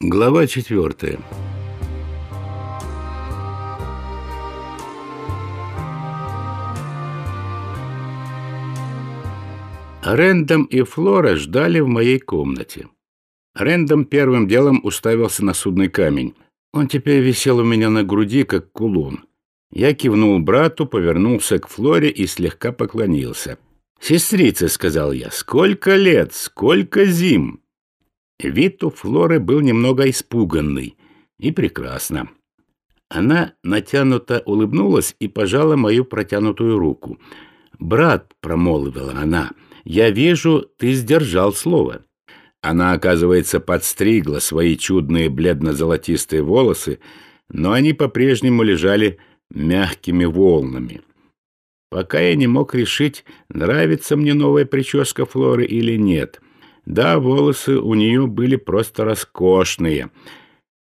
Глава четвертая. Рэндом и Флора ждали в моей комнате. Рэндом первым делом уставился на судный камень. Он теперь висел у меня на груди, как кулон. Я кивнул брату, повернулся к Флоре и слегка поклонился. «Сестрица», — сказал я, — «сколько лет, сколько зим!» Вид у Флоры был немного испуганный. И прекрасно. Она натянуто улыбнулась и пожала мою протянутую руку. «Брат», — промолвила она, — «я вижу, ты сдержал слово». Она, оказывается, подстригла свои чудные бледно-золотистые волосы, но они по-прежнему лежали мягкими волнами. Пока я не мог решить, нравится мне новая прическа Флоры или нет — да, волосы у нее были просто роскошные.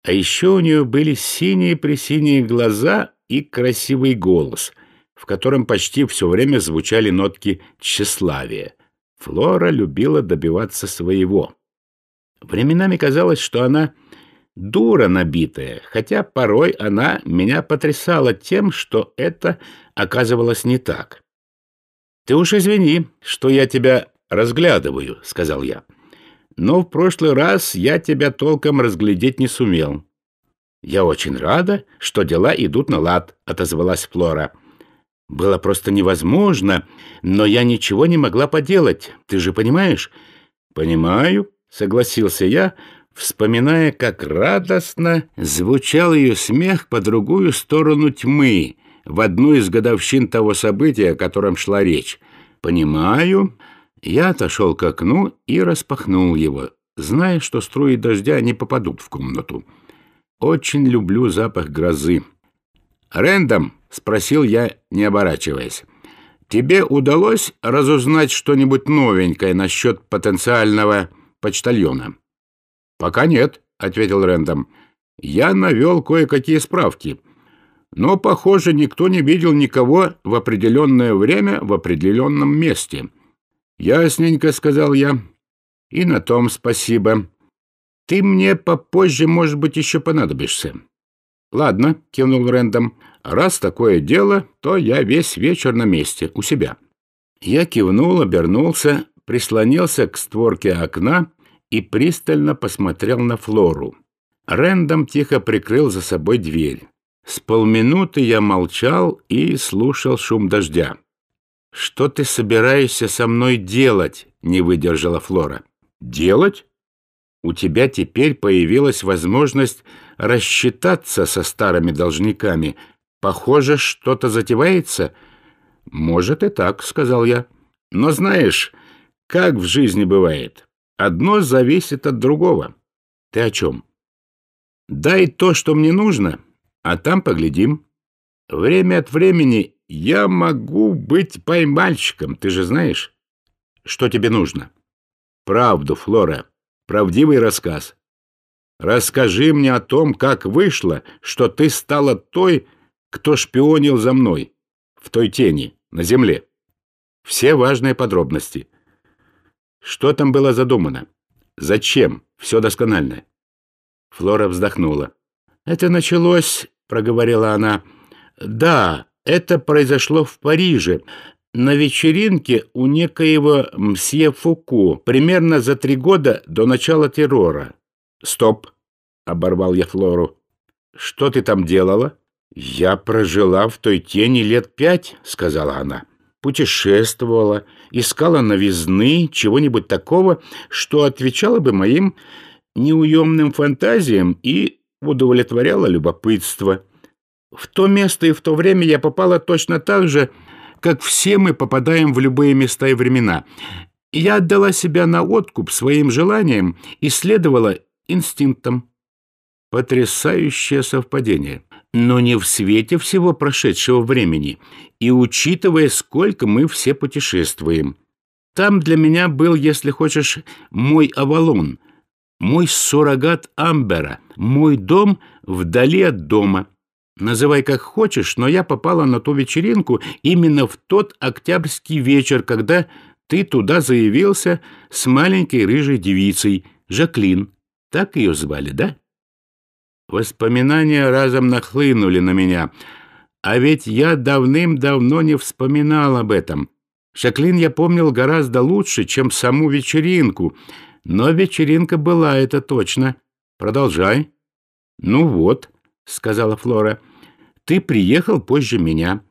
А еще у нее были синие-пресиние глаза и красивый голос, в котором почти все время звучали нотки тщеславия. Флора любила добиваться своего. Временами казалось, что она дура набитая, хотя порой она меня потрясала тем, что это оказывалось не так. «Ты уж извини, что я тебя разглядываю», — сказал я. «Но в прошлый раз я тебя толком разглядеть не сумел». «Я очень рада, что дела идут на лад», — отозвалась Флора. «Было просто невозможно, но я ничего не могла поделать, ты же понимаешь?» «Понимаю», — согласился я, вспоминая, как радостно звучал ее смех по другую сторону тьмы, в одну из годовщин того события, о котором шла речь. «Понимаю, я отошел к окну и распахнул его, зная, что струи дождя не попадут в комнату. Очень люблю запах грозы. «Рэндом?» — спросил я, не оборачиваясь. «Тебе удалось разузнать что-нибудь новенькое насчет потенциального почтальона?» «Пока нет», — ответил Рэндом. «Я навел кое-какие справки. Но, похоже, никто не видел никого в определенное время в определенном месте». «Ясненько», — сказал я. «И на том спасибо. Ты мне попозже, может быть, еще понадобишься». «Ладно», — кивнул Рэндом. «Раз такое дело, то я весь вечер на месте, у себя». Я кивнул, обернулся, прислонился к створке окна и пристально посмотрел на Флору. Рэндом тихо прикрыл за собой дверь. С полминуты я молчал и слушал шум дождя. «Что ты собираешься со мной делать?» — не выдержала Флора. «Делать? У тебя теперь появилась возможность рассчитаться со старыми должниками. Похоже, что-то затевается?» «Может и так», — сказал я. «Но знаешь, как в жизни бывает, одно зависит от другого. Ты о чем?» «Дай то, что мне нужно, а там поглядим. Время от времени я могу быть поймальщиком, ты же знаешь. Что тебе нужно? Правду, Флора. Правдивый рассказ. Расскажи мне о том, как вышло, что ты стала той, кто шпионил за мной. В той тени, на земле. Все важные подробности. Что там было задумано? Зачем? Все досконально. Флора вздохнула. «Это началось, — проговорила она, — да, это произошло в Париже, на вечеринке у некоего мсье Фуку, примерно за три года до начала террора. «Стоп!» — оборвал я Флору. «Что ты там делала?» «Я прожила в той тени лет пять», — сказала она. «Путешествовала, искала новизны, чего-нибудь такого, что отвечало бы моим неуемным фантазиям и удовлетворяло любопытство». В то место и в то время я попала точно так же, как все мы попадаем в любые места и времена. Я отдала себя на откуп своим желаниям и следовала инстинктам. Потрясающее совпадение. Но не в свете всего прошедшего времени и учитывая, сколько мы все путешествуем. Там для меня был, если хочешь, мой Авалон, мой суррогат Амбера, мой дом вдали от дома — Называй как хочешь, но я попала на ту вечеринку именно в тот октябрьский вечер, когда ты туда заявился с маленькой рыжей девицей, Жаклин. Так ее звали, да? Воспоминания разом нахлынули на меня. А ведь я давным-давно не вспоминал об этом. Шаклин я помнил гораздо лучше, чем саму вечеринку. Но вечеринка была, это точно. Продолжай. Ну вот, сказала Флора, ты приехал позже меня.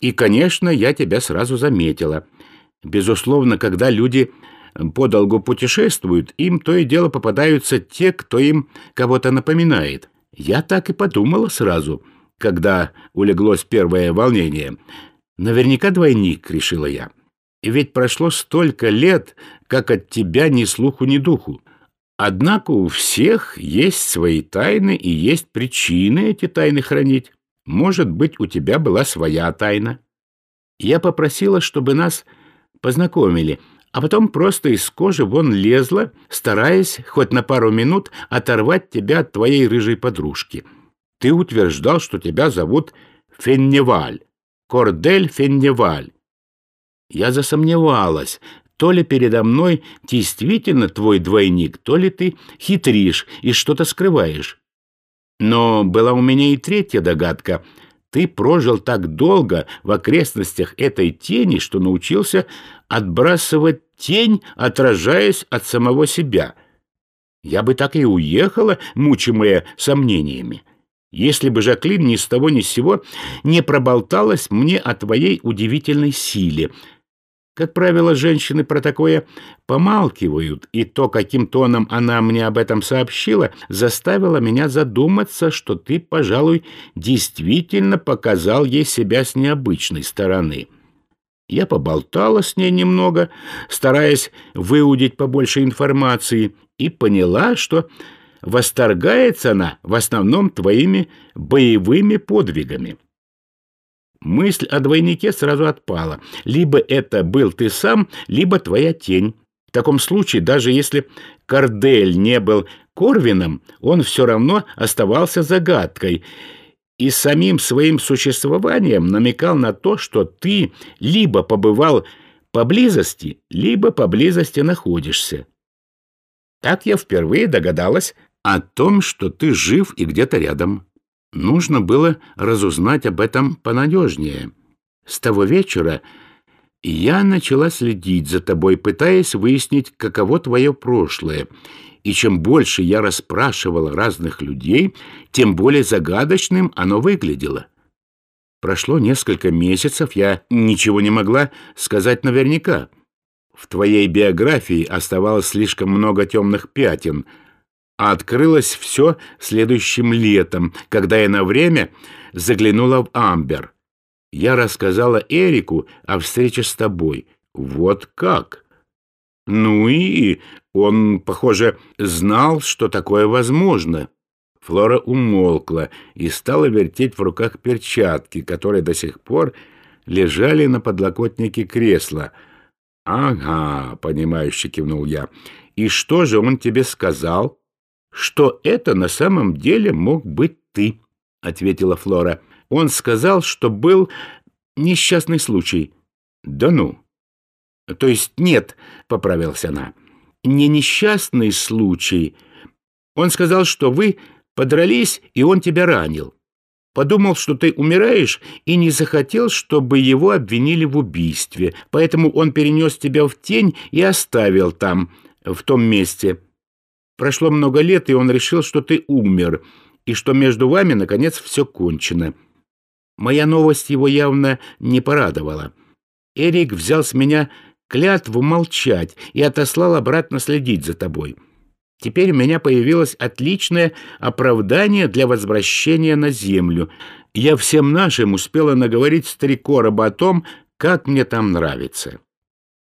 И, конечно, я тебя сразу заметила. Безусловно, когда люди подолгу путешествуют, им то и дело попадаются те, кто им кого-то напоминает. Я так и подумала сразу, когда улеглось первое волнение. Наверняка двойник, решила я. Ведь прошло столько лет, как от тебя ни слуху, ни духу. Однако у всех есть свои тайны и есть причины эти тайны хранить. Может быть, у тебя была своя тайна. Я попросила, чтобы нас познакомили, а потом просто из кожи вон лезла, стараясь хоть на пару минут оторвать тебя от твоей рыжей подружки. Ты утверждал, что тебя зовут Фенневаль, Кордель Фенневаль. Я засомневалась, то ли передо мной действительно твой двойник, то ли ты хитришь и что-то скрываешь. Но была у меня и третья догадка — ты прожил так долго в окрестностях этой тени, что научился отбрасывать тень, отражаясь от самого себя. Я бы так и уехала, мучимая сомнениями, если бы Жаклин ни с того ни с сего не проболталась мне о твоей удивительной силе — как правило, женщины про такое помалкивают, и то, каким тоном она мне об этом сообщила, заставило меня задуматься, что ты, пожалуй, действительно показал ей себя с необычной стороны. Я поболтала с ней немного, стараясь выудить побольше информации, и поняла, что восторгается она в основном твоими боевыми подвигами. Мысль о двойнике сразу отпала. Либо это был ты сам, либо твоя тень. В таком случае, даже если Кордель не был Корвином, он все равно оставался загадкой и самим своим существованием намекал на то, что ты либо побывал поблизости, либо поблизости находишься. Так я впервые догадалась о том, что ты жив и где-то рядом. Нужно было разузнать об этом понадежнее. С того вечера я начала следить за тобой, пытаясь выяснить, каково твое прошлое. И чем больше я расспрашивала разных людей, тем более загадочным оно выглядело. Прошло несколько месяцев, я ничего не могла сказать наверняка. В твоей биографии оставалось слишком много темных пятен — а открылось все следующим летом, когда я на время заглянула в Амбер. Я рассказала Эрику о встрече с тобой. Вот как? Ну и он, похоже, знал, что такое возможно. Флора умолкла и стала вертеть в руках перчатки, которые до сих пор лежали на подлокотнике кресла. «Ага», — понимающе кивнул я. «И что же он тебе сказал?» Что это на самом деле мог быть ты, — ответила Флора. Он сказал, что был несчастный случай. Да ну. То есть нет, — поправилась она, — не несчастный случай. Он сказал, что вы подрались, и он тебя ранил. Подумал, что ты умираешь, и не захотел, чтобы его обвинили в убийстве, поэтому он перенес тебя в тень и оставил там, в том месте. Прошло много лет, и он решил, что ты умер, и что между вами, наконец, все кончено. Моя новость его явно не порадовала. Эрик взял с меня клятву молчать и отослал обратно следить за тобой. Теперь у меня появилось отличное оправдание для возвращения на землю. Я всем нашим успела наговорить старикороба о том, как мне там нравится.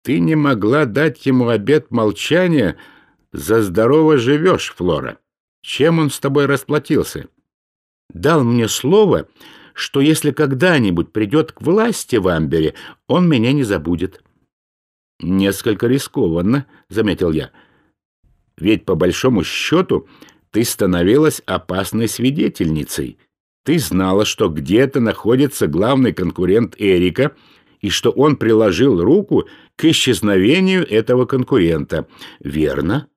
Ты не могла дать ему обет молчания, — за здорово живешь, Флора. Чем он с тобой расплатился? Дал мне слово, что если когда-нибудь придет к власти в Амбере, он меня не забудет. Несколько рискованно, заметил я. Ведь по большому счету ты становилась опасной свидетельницей. Ты знала, что где-то находится главный конкурент Эрика, и что он приложил руку к исчезновению этого конкурента. Верно?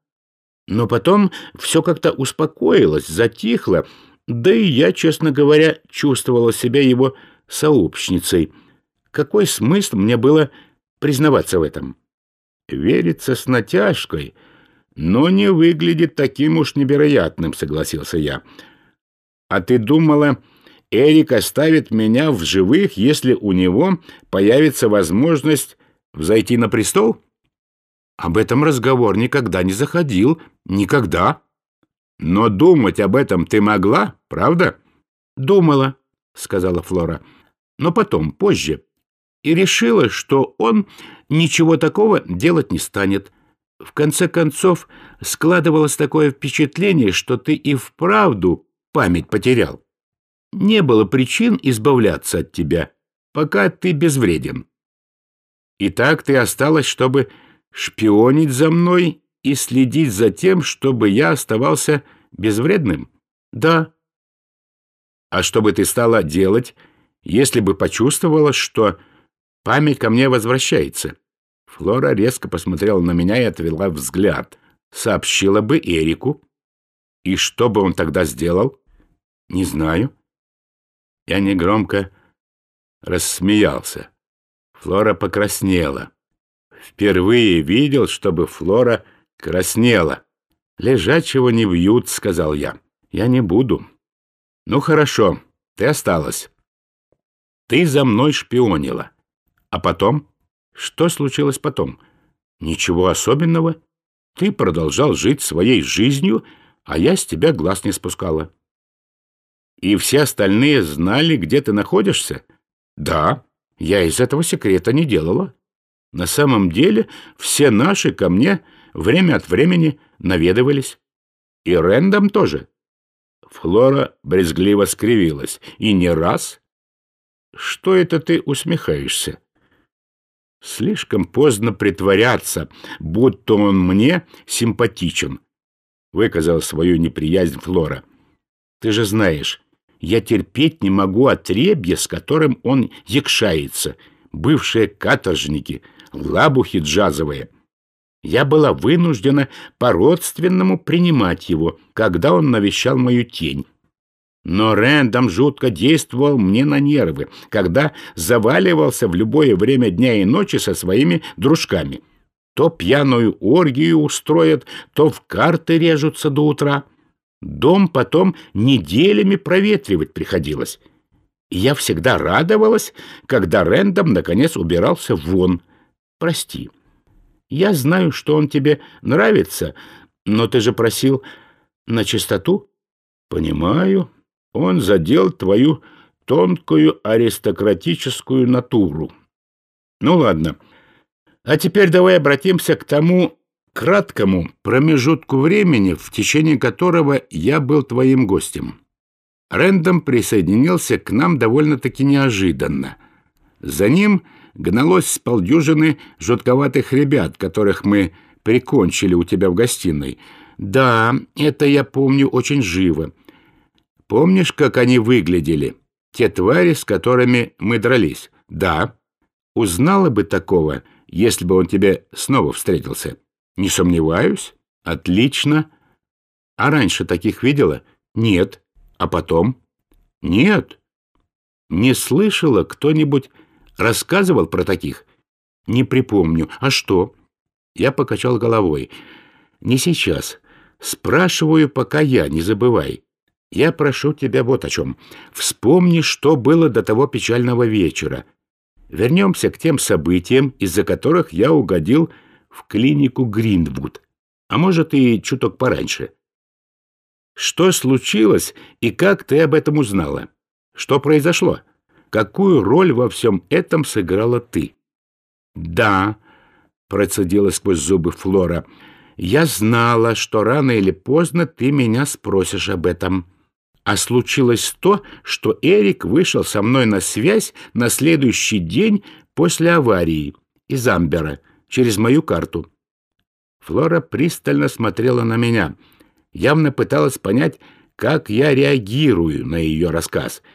Но потом все как-то успокоилось, затихло, да и я, честно говоря, чувствовала себя его сообщницей. Какой смысл мне было признаваться в этом? Верится с натяжкой, но не выглядит таким уж невероятным, согласился я. А ты думала, Эрик оставит меня в живых, если у него появится возможность взойти на престол? Об этом разговор никогда не заходил. Никогда. Но думать об этом ты могла, правда? Думала, сказала Флора. Но потом, позже. И решила, что он ничего такого делать не станет. В конце концов, складывалось такое впечатление, что ты и вправду память потерял. Не было причин избавляться от тебя, пока ты безвреден. И так ты осталась, чтобы шпионить за мной и следить за тем, чтобы я оставался безвредным? Да. А что бы ты стала делать, если бы почувствовала, что память ко мне возвращается? Флора резко посмотрела на меня и отвела взгляд. Сообщила бы Эрику. И что бы он тогда сделал? Не знаю. Я негромко рассмеялся. Флора покраснела. Впервые видел, чтобы Флора краснела. «Лежачего не бьют», — сказал я. «Я не буду». «Ну хорошо, ты осталась. Ты за мной шпионила. А потом? Что случилось потом? Ничего особенного. Ты продолжал жить своей жизнью, а я с тебя глаз не спускала». «И все остальные знали, где ты находишься?» «Да, я из этого секрета не делала». На самом деле все наши ко мне время от времени наведывались. И Рэндом тоже. Флора брезгливо скривилась. И не раз. Что это ты усмехаешься? Слишком поздно притворяться, будто он мне симпатичен. Выказал свою неприязнь Флора. Ты же знаешь, я терпеть не могу отребья, с которым он якшается. Бывшие каторжники — лабухи джазовые. Я была вынуждена по-родственному принимать его, когда он навещал мою тень. Но Рэндом жутко действовал мне на нервы, когда заваливался в любое время дня и ночи со своими дружками. То пьяную оргию устроят, то в карты режутся до утра. Дом потом неделями проветривать приходилось. И я всегда радовалась, когда Рэндом наконец убирался вон — прости. Я знаю, что он тебе нравится, но ты же просил на чистоту. Понимаю, он задел твою тонкую аристократическую натуру. Ну ладно. А теперь давай обратимся к тому краткому промежутку времени, в течение которого я был твоим гостем. Рэндом присоединился к нам довольно-таки неожиданно. За ним гналось с полдюжины жутковатых ребят, которых мы прикончили у тебя в гостиной. Да, это я помню очень живо. Помнишь, как они выглядели? Те твари, с которыми мы дрались? Да. Узнала бы такого, если бы он тебе снова встретился? Не сомневаюсь. Отлично. А раньше таких видела? Нет. А потом? Нет. Не слышала кто-нибудь Рассказывал про таких? Не припомню. А что? Я покачал головой. Не сейчас. Спрашиваю, пока я, не забывай. Я прошу тебя вот о чем. Вспомни, что было до того печального вечера. Вернемся к тем событиям, из-за которых я угодил в клинику Гринвуд. А может, и чуток пораньше. Что случилось и как ты об этом узнала? Что произошло? Какую роль во всем этом сыграла ты? — Да, — процедила сквозь зубы Флора, — я знала, что рано или поздно ты меня спросишь об этом. А случилось то, что Эрик вышел со мной на связь на следующий день после аварии из Амбера через мою карту. Флора пристально смотрела на меня, явно пыталась понять, как я реагирую на ее рассказ —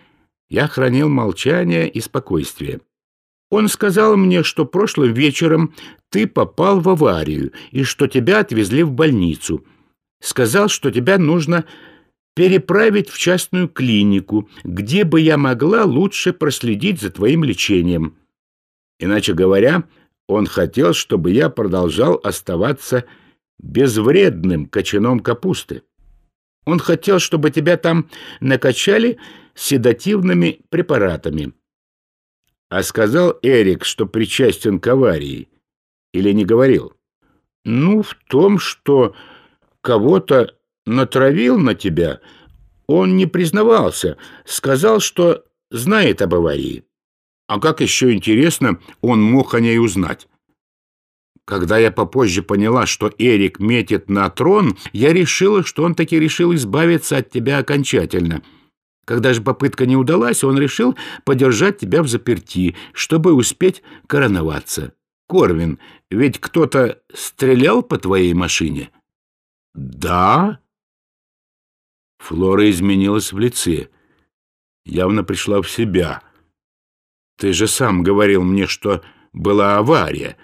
я хранил молчание и спокойствие. Он сказал мне, что прошлым вечером ты попал в аварию и что тебя отвезли в больницу. сказал, что тебя нужно переправить в частную клинику, где бы я могла лучше проследить за твоим лечением. Иначе говоря, он хотел, чтобы я продолжал оставаться безвредным кочаном капусты. Он хотел, чтобы тебя там накачали седативными препаратами. А сказал Эрик, что причастен к аварии. Или не говорил? Ну, в том, что кого-то натравил на тебя, он не признавался, сказал, что знает об аварии. А как еще интересно, он мог о ней узнать? Когда я попозже поняла, что Эрик метит на трон, я решила, что он таки решил избавиться от тебя окончательно. Когда же попытка не удалась, он решил подержать тебя в заперти, чтобы успеть короноваться. Корвин, ведь кто-то стрелял по твоей машине? Да? Флора изменилась в лице. Явно пришла в себя. Ты же сам говорил мне, что была авария,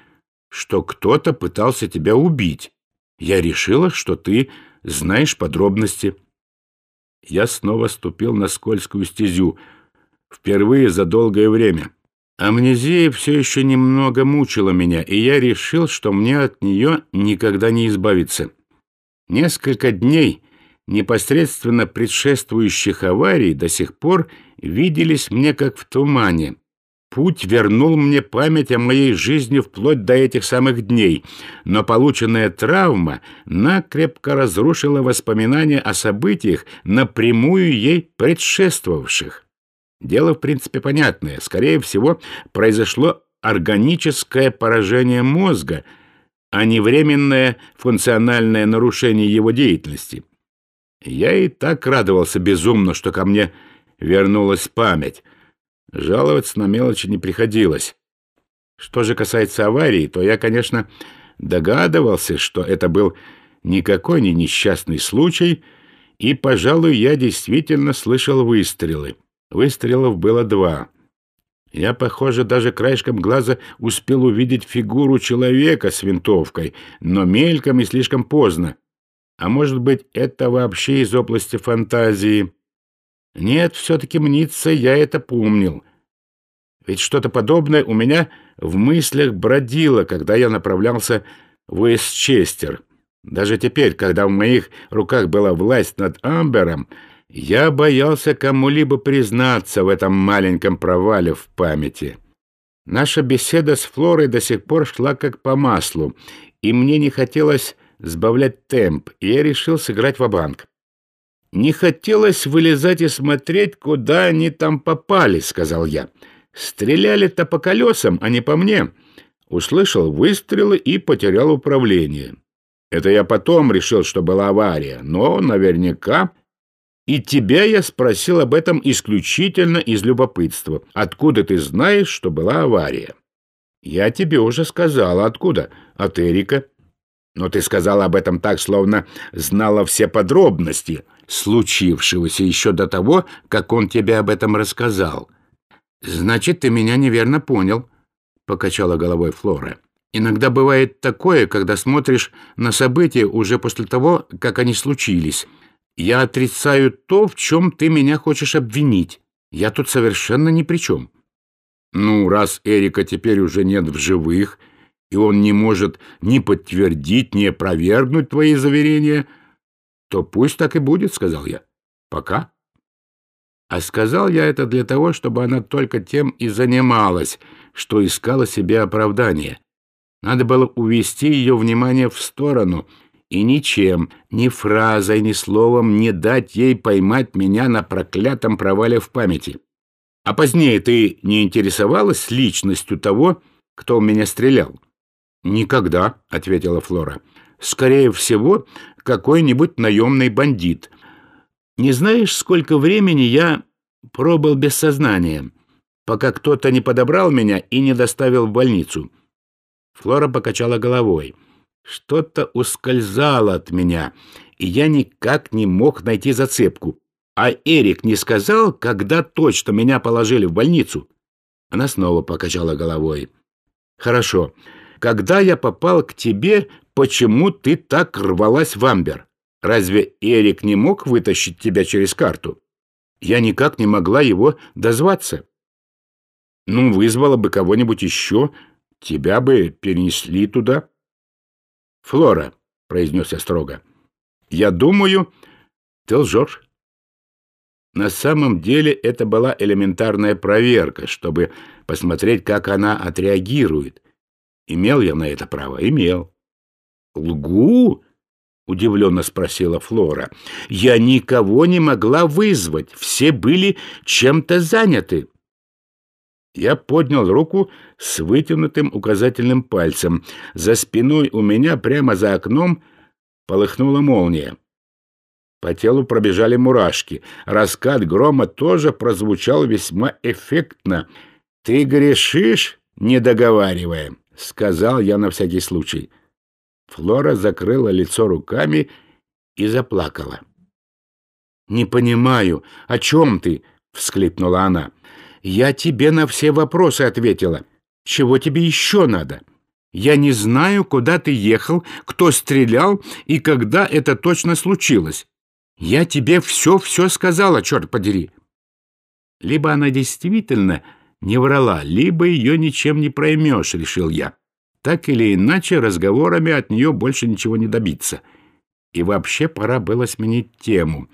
что кто-то пытался тебя убить. Я решила, что ты знаешь подробности. Я снова ступил на скользкую стезю. Впервые за долгое время. Амнезия все еще немного мучила меня, и я решил, что мне от нее никогда не избавиться. Несколько дней, непосредственно предшествующих аварии, до сих пор виделись мне как в тумане. Путь вернул мне память о моей жизни вплоть до этих самых дней, но полученная травма накрепко разрушила воспоминания о событиях, напрямую ей предшествовавших. Дело, в принципе, понятное. Скорее всего, произошло органическое поражение мозга, а не временное функциональное нарушение его деятельности. Я и так радовался безумно, что ко мне вернулась память — Жаловаться на мелочи не приходилось. Что же касается аварии, то я, конечно, догадывался, что это был никакой не несчастный случай, и, пожалуй, я действительно слышал выстрелы. Выстрелов было два. Я, похоже, даже краешком глаза успел увидеть фигуру человека с винтовкой, но мельком и слишком поздно. А может быть, это вообще из области фантазии. Нет, все-таки мнится, я это помнил. Ведь что-то подобное у меня в мыслях бродило, когда я направлялся в Уэстчестер. Даже теперь, когда в моих руках была власть над Амбером, я боялся кому-либо признаться в этом маленьком провале в памяти. Наша беседа с Флорой до сих пор шла как по маслу, и мне не хотелось сбавлять темп, и я решил сыграть в банк «Не хотелось вылезать и смотреть, куда они там попали», — сказал я. «Стреляли-то по колесам, а не по мне». Услышал выстрелы и потерял управление. Это я потом решил, что была авария, но наверняка... И тебя я спросил об этом исключительно из любопытства. Откуда ты знаешь, что была авария? Я тебе уже сказала, откуда. От Эрика. Но ты сказала об этом так, словно знала все подробности случившегося еще до того, как он тебе об этом рассказал. Значит, ты меня неверно понял, покачала головой Флора. Иногда бывает такое, когда смотришь на события уже после того, как они случились. Я отрицаю то, в чем ты меня хочешь обвинить. Я тут совершенно ни при чем. Ну, раз Эрика теперь уже нет в живых, и он не может ни подтвердить, ни опровергнуть твои заверения, то пусть так и будет, — сказал я. Пока. А сказал я это для того, чтобы она только тем и занималась, что искала себе оправдание. Надо было увести ее внимание в сторону и ничем, ни фразой, ни словом не дать ей поймать меня на проклятом провале в памяти. А позднее ты не интересовалась личностью того, кто у меня стрелял? «Никогда», — ответила Флора. «Скорее всего, какой-нибудь наемный бандит. Не знаешь, сколько времени я пробыл без сознания, пока кто-то не подобрал меня и не доставил в больницу?» Флора покачала головой. «Что-то ускользало от меня, и я никак не мог найти зацепку. А Эрик не сказал, когда точно меня положили в больницу?» Она снова покачала головой. «Хорошо. Когда я попал к тебе, почему ты так рвалась в Амбер? Разве Эрик не мог вытащить тебя через карту? Я никак не могла его дозваться. Ну, вызвала бы кого-нибудь еще, тебя бы перенесли туда. Флора, — произнес я строго, — я думаю, ты лжешь. На самом деле это была элементарная проверка, чтобы посмотреть, как она отреагирует. Имел я на это право? Имел. «Лгу?» — удивленно спросила Флора. «Я никого не могла вызвать. Все были чем-то заняты». Я поднял руку с вытянутым указательным пальцем. За спиной у меня прямо за окном полыхнула молния. По телу пробежали мурашки. Раскат грома тоже прозвучал весьма эффектно. «Ты грешишь, не договаривая», — сказал я на всякий случай. Флора закрыла лицо руками и заплакала. «Не понимаю, о чем ты?» — всклипнула она. «Я тебе на все вопросы ответила. Чего тебе еще надо?» Я не знаю, куда ты ехал, кто стрелял и когда это точно случилось. Я тебе все-все сказала, черт подери. Либо она действительно не врала, либо ее ничем не проймешь, решил я. Так или иначе, разговорами от нее больше ничего не добиться. И вообще пора было сменить тему.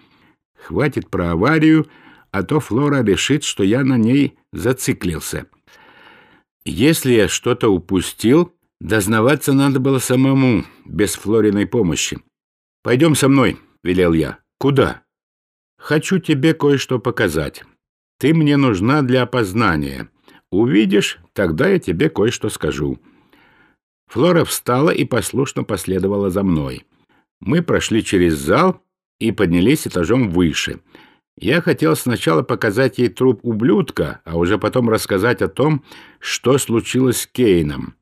Хватит про аварию, а то Флора решит, что я на ней зациклился. Если я что-то упустил, дознаваться надо было самому, без Флориной помощи. «Пойдем со мной», — велел я. «Куда?» «Хочу тебе кое-что показать. Ты мне нужна для опознания. Увидишь, тогда я тебе кое-что скажу». Флора встала и послушно последовала за мной. Мы прошли через зал и поднялись этажом выше. Я хотел сначала показать ей труп ублюдка, а уже потом рассказать о том, что случилось с Кейном.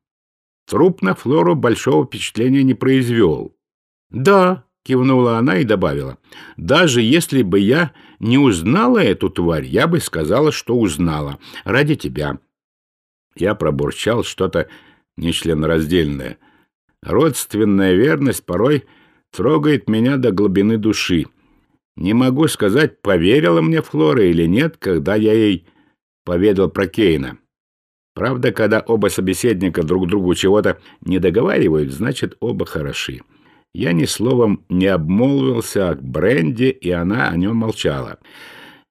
Труп на Флору большого впечатления не произвел. «Да», кивнула она и добавила. «Даже если бы я не узнала эту тварь, я бы сказала, что узнала. Ради тебя». Я пробурчал что-то нечленораздельное. Родственная верность порой трогает меня до глубины души. Не могу сказать, поверила мне Флора или нет, когда я ей поведал про Кейна. Правда, когда оба собеседника друг другу чего-то не договаривают, значит, оба хороши. Я ни словом не обмолвился о Бренде, и она о нем молчала.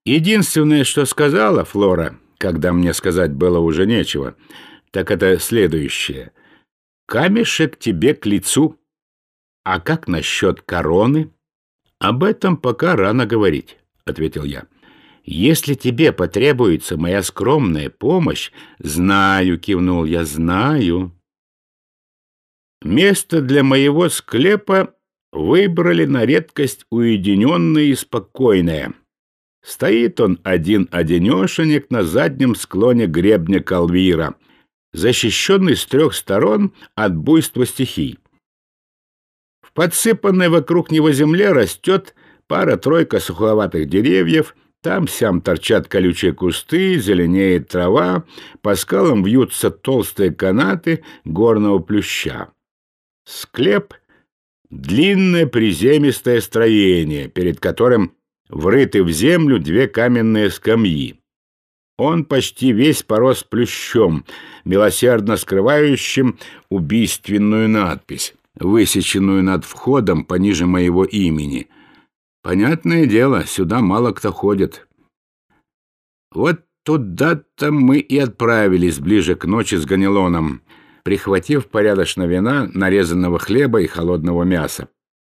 Единственное, что сказала Флора, когда мне сказать было уже нечего, так это следующее. «Камешек тебе к лицу. А как насчет короны?» «Об этом пока рано говорить», — ответил я. «Если тебе потребуется моя скромная помощь...» «Знаю», — кивнул я, — «знаю». Место для моего склепа выбрали на редкость уединенное и спокойное. Стоит он один-одинешенек на заднем склоне гребня Калвира, защищенный с трех сторон от буйства стихий. В подсыпанной вокруг него земле растет пара-тройка суховатых деревьев, там-сям торчат колючие кусты, зеленеет трава, по скалам вьются толстые канаты горного плюща. Склеп — длинное приземистое строение, перед которым врыты в землю две каменные скамьи. Он почти весь порос плющом, милосердно скрывающим убийственную надпись, высеченную над входом пониже моего имени. Понятное дело, сюда мало кто ходит. Вот туда-то мы и отправились ближе к ночи с Ганилоном — прихватив порядочно вина, нарезанного хлеба и холодного мяса.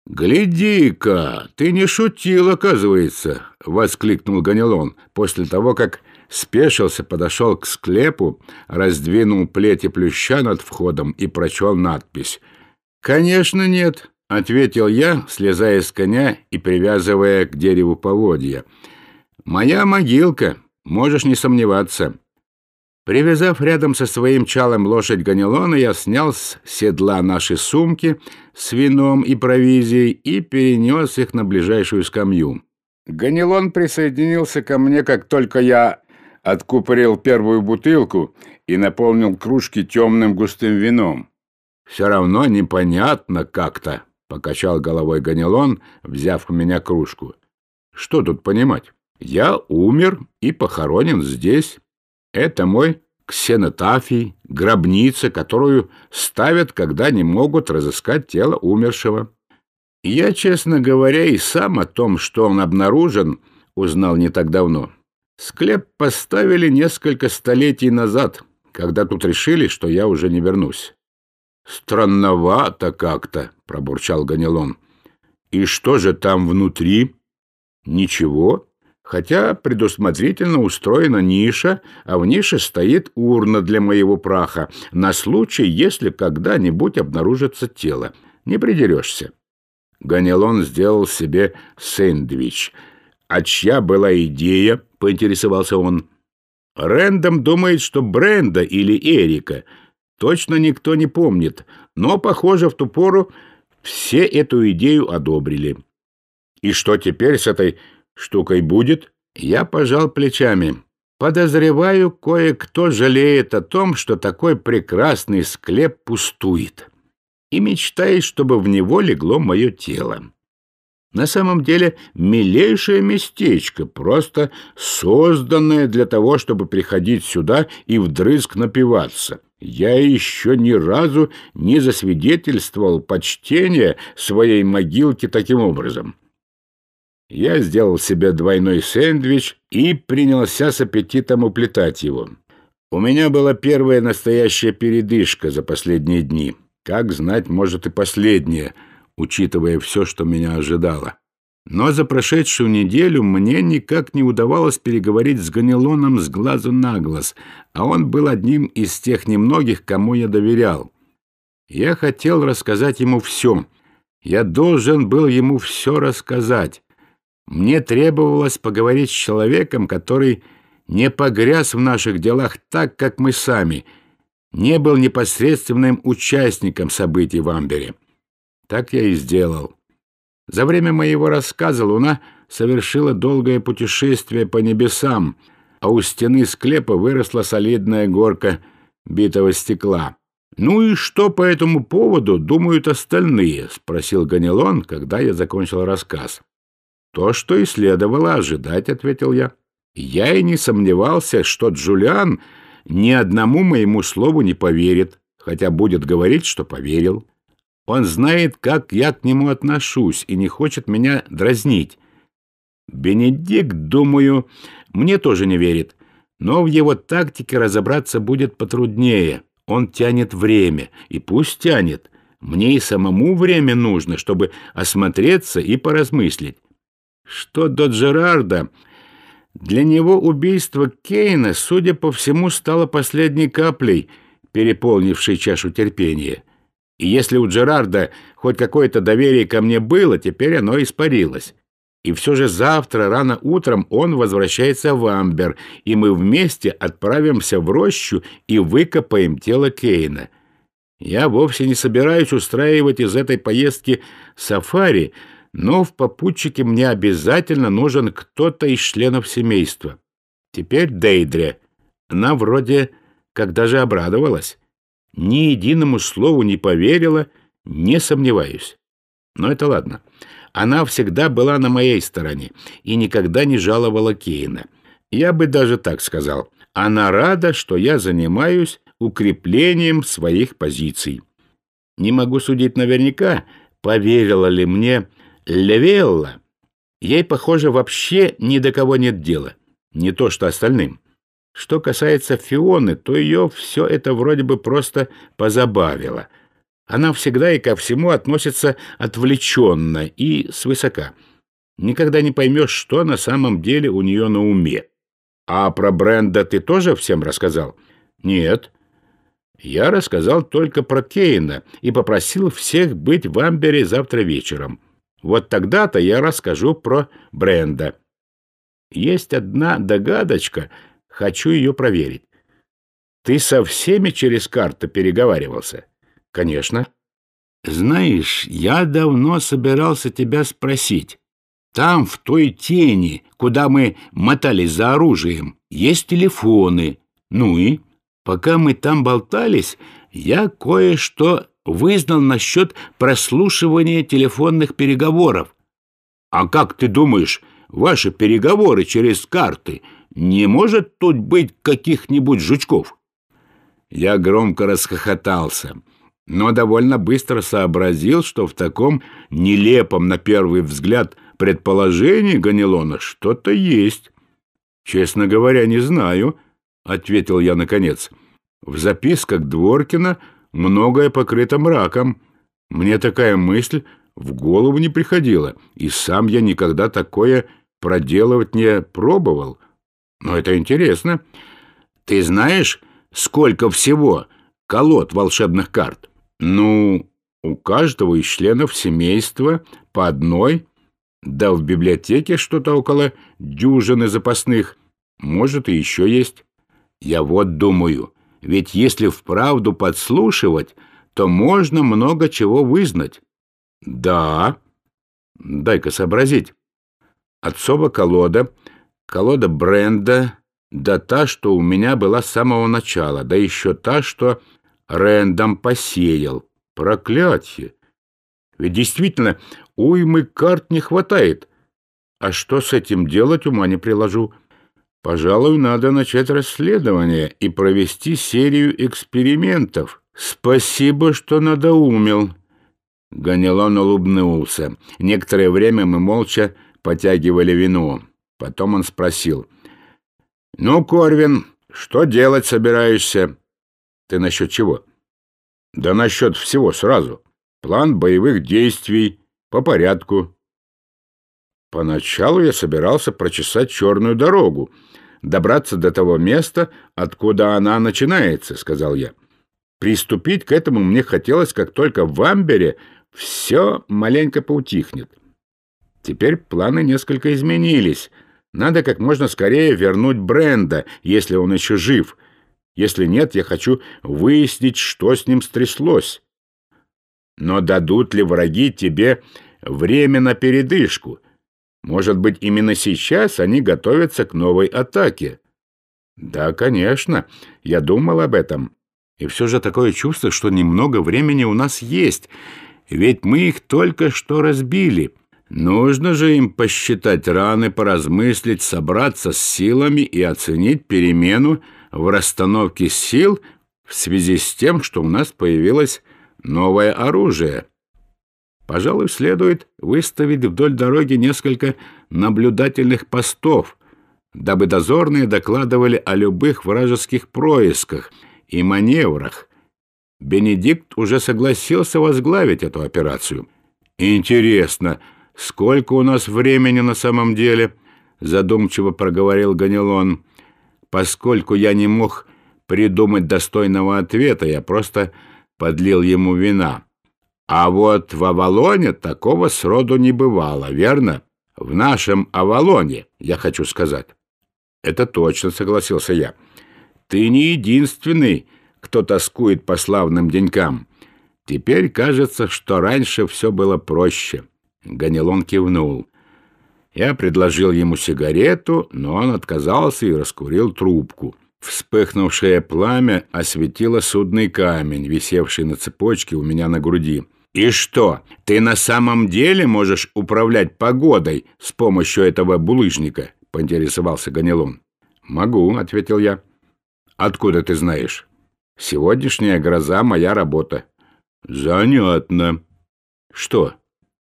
«Гляди-ка, ты не шутил, оказывается!» — воскликнул Ганилон после того, как спешился, подошел к склепу, раздвинул плети плюща над входом и прочел надпись. «Конечно нет», — ответил я, слезая с коня и привязывая к дереву поводья. «Моя могилка, можешь не сомневаться». Привязав рядом со своим чалом лошадь Ганилона, я снял с седла наши сумки с вином и провизией и перенес их на ближайшую скамью. Ганилон присоединился ко мне, как только я откупорил первую бутылку и наполнил кружки темным густым вином. «Все равно непонятно как-то», — покачал головой Ганилон, взяв у меня кружку. «Что тут понимать? Я умер и похоронен здесь. Это мой ксенотафий, гробница, которую ставят, когда не могут разыскать тело умершего. Я, честно говоря, и сам о том, что он обнаружен, узнал не так давно. Склеп поставили несколько столетий назад, когда тут решили, что я уже не вернусь. «Странновато как-то», — пробурчал Ганилон. «И что же там внутри?» «Ничего, хотя предусмотрительно устроена ниша, а в нише стоит урна для моего праха, на случай, если когда-нибудь обнаружится тело. Не придерешься». Ганилон сделал себе сэндвич. «А чья была идея?» — поинтересовался он. «Рэндом думает, что Бренда или Эрика. Точно никто не помнит, но, похоже, в ту пору все эту идею одобрили». «И что теперь с этой штукой будет?» Я пожал плечами. Подозреваю, кое-кто жалеет о том, что такой прекрасный склеп пустует и мечтает, чтобы в него легло мое тело. На самом деле милейшее местечко, просто созданное для того, чтобы приходить сюда и вдрызг напиваться. Я еще ни разу не засвидетельствовал почтения своей могилки таким образом. Я сделал себе двойной сэндвич и принялся с аппетитом уплетать его. У меня была первая настоящая передышка за последние дни. Как знать, может и последняя, учитывая все, что меня ожидало. Но за прошедшую неделю мне никак не удавалось переговорить с Ганилоном с глазу на глаз, а он был одним из тех немногих, кому я доверял. Я хотел рассказать ему все. Я должен был ему все рассказать. Мне требовалось поговорить с человеком, который не погряз в наших делах так, как мы сами, не был непосредственным участником событий в Амбере. Так я и сделал. За время моего рассказа Луна совершила долгое путешествие по небесам, а у стены склепа выросла солидная горка битого стекла. «Ну и что по этому поводу думают остальные?» — спросил Ганилон, когда я закончил рассказ. «То, что и следовало ожидать», — ответил я. «Я и не сомневался, что Джулиан ни одному моему слову не поверит, хотя будет говорить, что поверил. Он знает, как я к нему отношусь, и не хочет меня дразнить. Бенедикт, думаю, мне тоже не верит, но в его тактике разобраться будет потруднее. Он тянет время, и пусть тянет. Мне и самому время нужно, чтобы осмотреться и поразмыслить. Что до Джерарда, для него убийство Кейна, судя по всему, стало последней каплей, переполнившей чашу терпения. И если у Джерарда хоть какое-то доверие ко мне было, теперь оно испарилось. И все же завтра рано утром он возвращается в Амбер, и мы вместе отправимся в рощу и выкопаем тело Кейна. Я вовсе не собираюсь устраивать из этой поездки сафари, но в попутчике мне обязательно нужен кто-то из членов семейства. Теперь Дейдре. Она вроде как даже обрадовалась. Ни единому слову не поверила, не сомневаюсь. Но это ладно. Она всегда была на моей стороне и никогда не жаловала Кейна. Я бы даже так сказал. Она рада, что я занимаюсь укреплением своих позиций. Не могу судить наверняка, поверила ли мне Левелла, ей, похоже, вообще ни до кого нет дела, не то что остальным. Что касается Фионы, то ее все это вроде бы просто позабавило. Она всегда и ко всему относится отвлеченно и свысока. Никогда не поймешь, что на самом деле у нее на уме. А про Бренда ты тоже всем рассказал? Нет. Я рассказал только про Кейна и попросил всех быть в Амбере завтра вечером. Вот тогда-то я расскажу про Бренда. Есть одна догадочка, хочу ее проверить. Ты со всеми через карту переговаривался? Конечно. Знаешь, я давно собирался тебя спросить. Там, в той тени, куда мы мотались за оружием, есть телефоны. Ну и, пока мы там болтались, я кое-что вызнал насчет прослушивания телефонных переговоров. А как ты думаешь, ваши переговоры через карты, не может тут быть каких-нибудь жучков? Я громко расхохотался, но довольно быстро сообразил, что в таком нелепом на первый взгляд предположении Ганилона что-то есть. «Честно говоря, не знаю», — ответил я наконец. «В записках Дворкина многое покрыто мраком. Мне такая мысль в голову не приходила, и сам я никогда такое проделывать не пробовал. Но это интересно. Ты знаешь, сколько всего колод волшебных карт? Ну, у каждого из членов семейства по одной, да в библиотеке что-то около дюжины запасных. Может, и еще есть. Я вот думаю, ведь если вправду подслушивать, то можно много чего вызнать. Да. Дай-ка сообразить. Отцова колода, колода бренда, да та, что у меня была с самого начала, да еще та, что Рэндом посеял. Проклятие! Ведь действительно, уймы карт не хватает. А что с этим делать, ума не приложу. Пожалуй, надо начать расследование и провести серию экспериментов. Спасибо, что надоумил. Ганилон улыбнулся. Некоторое время мы молча потягивали вино. Потом он спросил. «Ну, Корвин, что делать собираешься?» «Ты насчет чего?» «Да насчет всего сразу. План боевых действий, по порядку». Поначалу я собирался прочесать черную дорогу, добраться до того места, откуда она начинается, — сказал я. Приступить к этому мне хотелось, как только в Амбере все маленько поутихнет. Теперь планы несколько изменились. Надо как можно скорее вернуть Бренда, если он еще жив. Если нет, я хочу выяснить, что с ним стряслось. Но дадут ли враги тебе время на передышку? Может быть, именно сейчас они готовятся к новой атаке? Да, конечно, я думал об этом. И все же такое чувство, что немного времени у нас есть — ведь мы их только что разбили. Нужно же им посчитать раны, поразмыслить, собраться с силами и оценить перемену в расстановке сил в связи с тем, что у нас появилось новое оружие. Пожалуй, следует выставить вдоль дороги несколько наблюдательных постов, дабы дозорные докладывали о любых вражеских происках и маневрах, Бенедикт уже согласился возглавить эту операцию. «Интересно, сколько у нас времени на самом деле?» — задумчиво проговорил Ганилон. «Поскольку я не мог придумать достойного ответа, я просто подлил ему вина. А вот в Авалоне такого сроду не бывало, верно? В нашем Авалоне, я хочу сказать». «Это точно», — согласился я. «Ты не единственный, кто тоскует по славным денькам. Теперь кажется, что раньше все было проще. Ганилон кивнул. Я предложил ему сигарету, но он отказался и раскурил трубку. Вспыхнувшее пламя осветило судный камень, висевший на цепочке у меня на груди. «И что, ты на самом деле можешь управлять погодой с помощью этого булыжника?» — поинтересовался Ганилон. «Могу», — ответил я. «Откуда ты знаешь?» Сегодняшняя гроза — моя работа. Занятно. Что?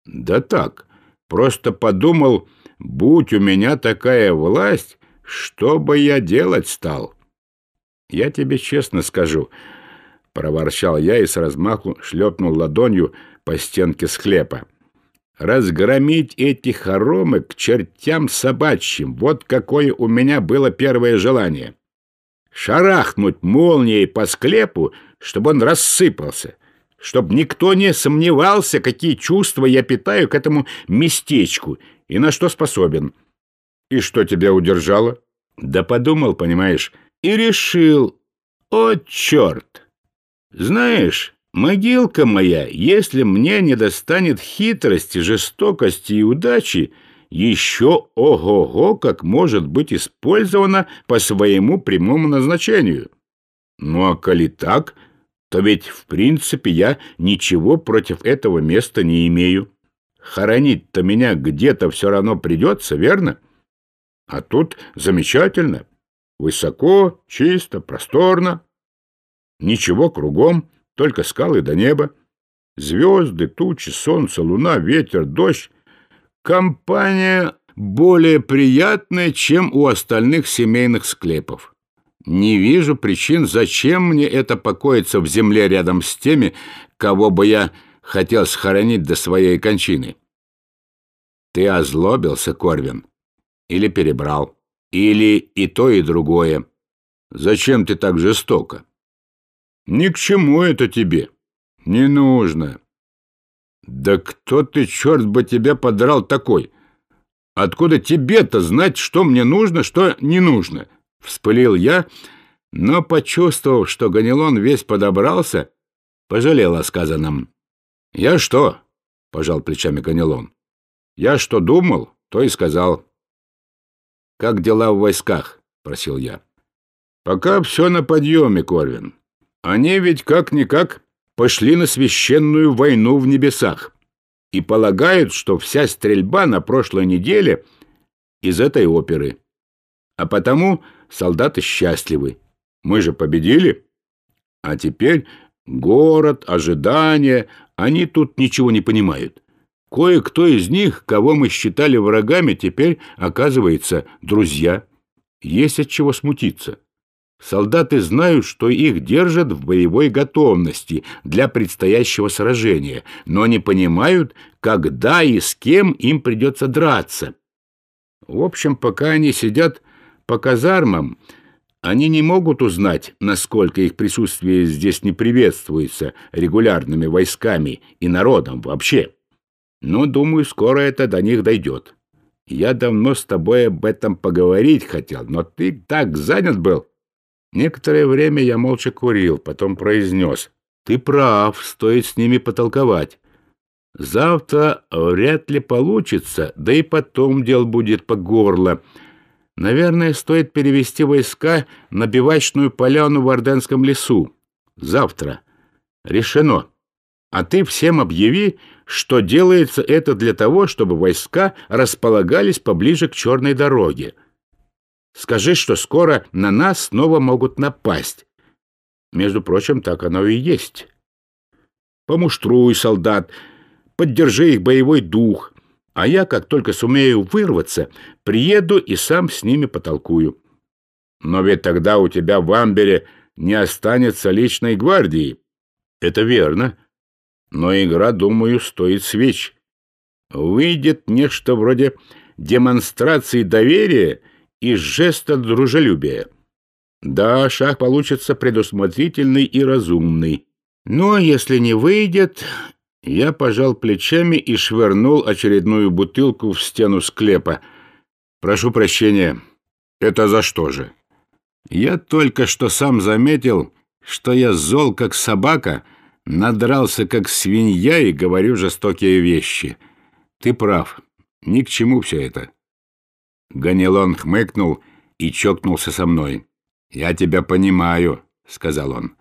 Да так. Просто подумал, будь у меня такая власть, что бы я делать стал? Я тебе честно скажу, — проворчал я и с размаху шлепнул ладонью по стенке склепа. Разгромить эти хоромы к чертям собачьим — вот какое у меня было первое желание шарахнуть молнией по склепу, чтобы он рассыпался, чтобы никто не сомневался, какие чувства я питаю к этому местечку и на что способен. И что тебя удержало? Да подумал, понимаешь, и решил, о, черт! Знаешь, могилка моя, если мне не достанет хитрости, жестокости и удачи, — еще ого-го как может быть использована по своему прямому назначению. Ну а коли так, то ведь, в принципе, я ничего против этого места не имею. Хоронить-то меня где-то все равно придется, верно? А тут замечательно. Высоко, чисто, просторно. Ничего кругом, только скалы до неба. Звезды, тучи, солнце, луна, ветер, дождь. Компания более приятная, чем у остальных семейных склепов. Не вижу причин, зачем мне это покоиться в земле рядом с теми, кого бы я хотел схоронить до своей кончины. Ты озлобился, Корвин? Или перебрал? Или и то, и другое? Зачем ты так жестоко? Ни к чему это тебе. Не нужно. Да кто ты, черт бы тебя подрал такой? Откуда тебе-то знать, что мне нужно, что не нужно? Вспылил я, но, почувствовав, что Ганилон весь подобрался, пожалел о сказанном. «Я что?» — пожал плечами Ганилон. «Я что думал, то и сказал». «Как дела в войсках?» — просил я. «Пока все на подъеме, Корвин. Они ведь как-никак пошли на священную войну в небесах и полагают, что вся стрельба на прошлой неделе из этой оперы. А потому солдаты счастливы. Мы же победили. А теперь город, ожидания, они тут ничего не понимают. Кое-кто из них, кого мы считали врагами, теперь, оказывается, друзья. Есть от чего смутиться. Солдаты знают, что их держат в боевой готовности для предстоящего сражения, но не понимают, когда и с кем им придется драться. В общем, пока они сидят по казармам, они не могут узнать, насколько их присутствие здесь не приветствуется регулярными войсками и народом вообще. Но, думаю, скоро это до них дойдет. Я давно с тобой об этом поговорить хотел, но ты так занят был. Некоторое время я молча курил, потом произнес. Ты прав, стоит с ними потолковать. Завтра вряд ли получится, да и потом дел будет по горло. Наверное, стоит перевести войска на бивачную поляну в Орденском лесу. Завтра. Решено. А ты всем объяви, что делается это для того, чтобы войска располагались поближе к черной дороге. Скажи, что скоро на нас снова могут напасть. Между прочим, так оно и есть. Помуштруй, солдат, поддержи их боевой дух, а я, как только сумею вырваться, приеду и сам с ними потолкую. Но ведь тогда у тебя в Амбере не останется личной гвардии. Это верно. Но игра, думаю, стоит свеч. Выйдет нечто вроде демонстрации доверия и жеста дружелюбия. Да, шаг получится предусмотрительный и разумный. Но если не выйдет, я пожал плечами и швырнул очередную бутылку в стену склепа. «Прошу прощения. Это за что же?» «Я только что сам заметил, что я зол, как собака, надрался, как свинья и говорю жестокие вещи. Ты прав. Ни к чему все это». Ганилон хмыкнул и чокнулся со мной. «Я тебя понимаю», — сказал он.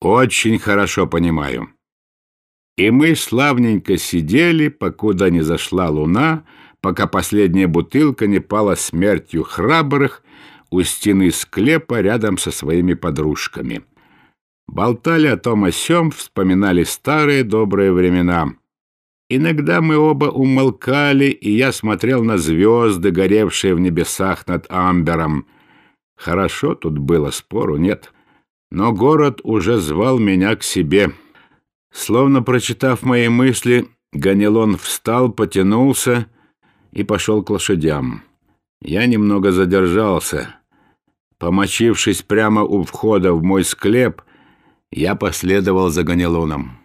«Очень хорошо понимаю». И мы славненько сидели, покуда не зашла луна, пока последняя бутылка не пала смертью храбрых у стены склепа рядом со своими подружками. Болтали о том о сём, вспоминали старые добрые времена. Иногда мы оба умолкали, и я смотрел на звезды, горевшие в небесах над Амбером. Хорошо тут было, спору нет. Но город уже звал меня к себе — Словно прочитав мои мысли, Ганилон встал, потянулся и пошел к лошадям. Я немного задержался. Помочившись прямо у входа в мой склеп, я последовал за Ганилоном.